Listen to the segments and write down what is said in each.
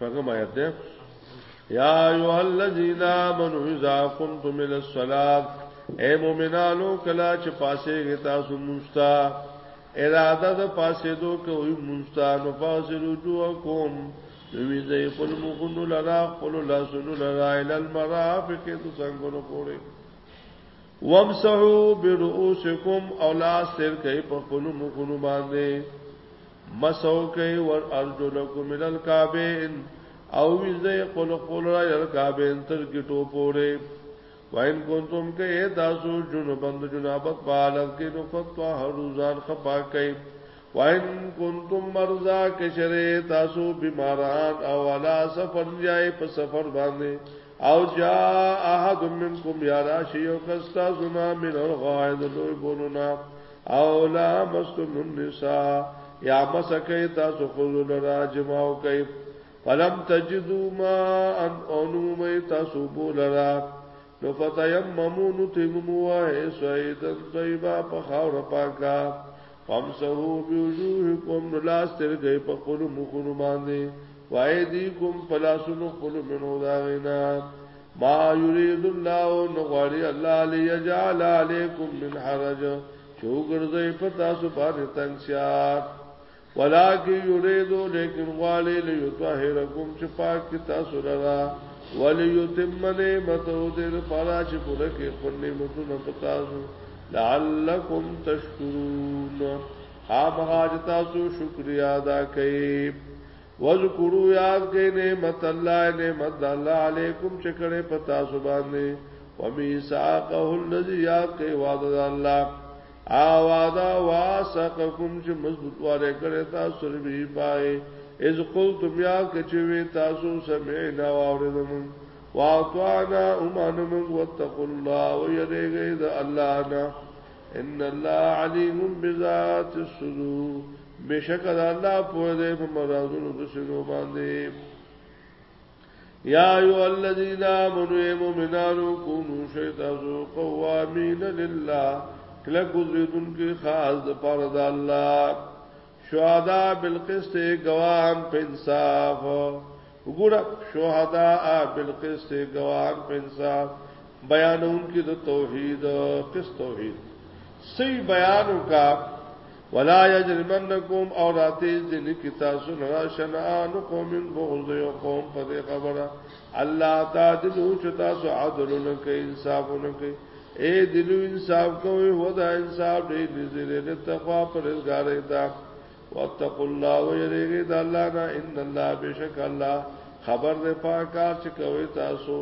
شپږم آیت ده یا ایو الذین آمنوا اذا قمتم الى الصلاه اے مومنانو کلا چې پاسه غتا سو مستا اراده د پاسه دو کوي مستا نو پاسه رجوع کوم دوی زې خپل مخونو لرا خپل لاسونو لرا ال المرافق د څنګه پوره وامسحوا برؤوسکم او لا سر کوي په خپل مخونو باندې مسو کوي ور ارجلکم الى الكعبه او ویځه قل قل را الكعبه تر کی ټوپوره وین کنتم کې تاسو جنبند جنابت بالغ کې نو فتوا هروزان خپا کوي وین کنتم مرزا کشره تاسو بیماران او علا سفر جای په سفر باندې او جا احد منکم یارا شیو کستا زنا من الغائد لوی بولونا او لا مستم النساء یا مسکی تاسو خذل را جماو کوي فلم تجدو ما ان انوم تاسو بولرا نو فتیممو نتیممو وای سعیدن طیبا پخاور پاکا فامسحو بیوجوهکم لاستر گئی په خپل مخونو باندې وای دی کوم پلاسونو خپل منو دا غینا ما یرید الله نو غاری الله لیجعل علیکم من حرج شو ګرځي په تاسو باندې تنگ شات ولکه یریدو لیکن والی لیطهرکم چې پاک تاسو لرا ولیتم نعمتو دې پارا چې پوره کې خپل نعمتونه پتاسو لعلکم تشکرون آب حاج تاسو شکریا ادا کړئ وذکرو یاد کړئ نعمت الله نعمت الله علیکم چې کړه پتا سبحانه و میثاقه الذی یاد کړئ وعده الله اوادا واسقکم چې مضبوط واره کړی تاسو ربی پای از قلتم یا کچوی تاسو سمعنا واوردم واطعنا امانم واتقوا الله ويرغي ذا الله نا ان الله عليم بذات الصدور بشک الله په دې په مرادونو د شنو باندې یا ایو الذین آمنوا مؤمنانو کونوا شیطانو قوامین لله کله گزریدون کې خاص د پاره د الله شهدا بالقسط گواهان په انصاف وګوره شهدا بالقسط گواهان په انصاف بیانون کې د توحید قسط توحید صحیح بیانو کا ولا یجرمنکم اوراتی ذل کی تاسو نه شنان قوم بغض یو قوم په خبره الله تعالی چې تاسو عدل نه کوي انصاف نه کوي اے دلو انصاف کوي ودا انصاف دې دې دې تقوا پرزګار دا واتقوا الله ويرګي د الله نه ان الله بشک الله خبر دې پاکار چې کوي تاسو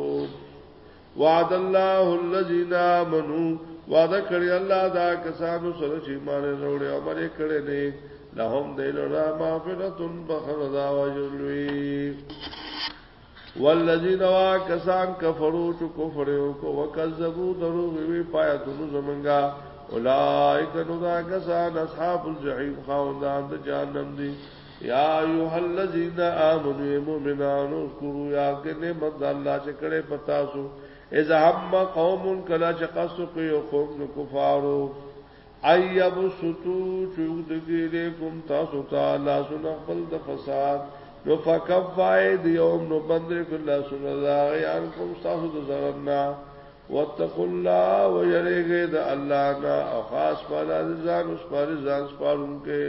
وعد الله الذين امنوا وعد کړی الله دا کسانو سره چې ایمان وروړي او مړي کړي نه لهم دې لرا مغفرت بخدا وجلوي والذین واکسان کفروا چ کفر او کو وکذبوا دروغ وی پایا دونو زمنګا اولائک نو دا کسان اصحاب الجحیم خواندان د جهنم دی یا ایه الذین آمنوا مومنان اذکروا یا کنه مد الله چې کړه پتا سو اذا هم قوم کلا چې قصو کوي قوم کفارو ایب ستو چوک دګیره کوم تاسو تعالی سن خپل د فساد نو فکف فائد یوم نو بندر کلا سن اللہ یان کم ستاسو دا زرنا واتقوا اللہ و یریگی دا اللہ نا او خاص پالا دا زان اس پاری زان سپارون کے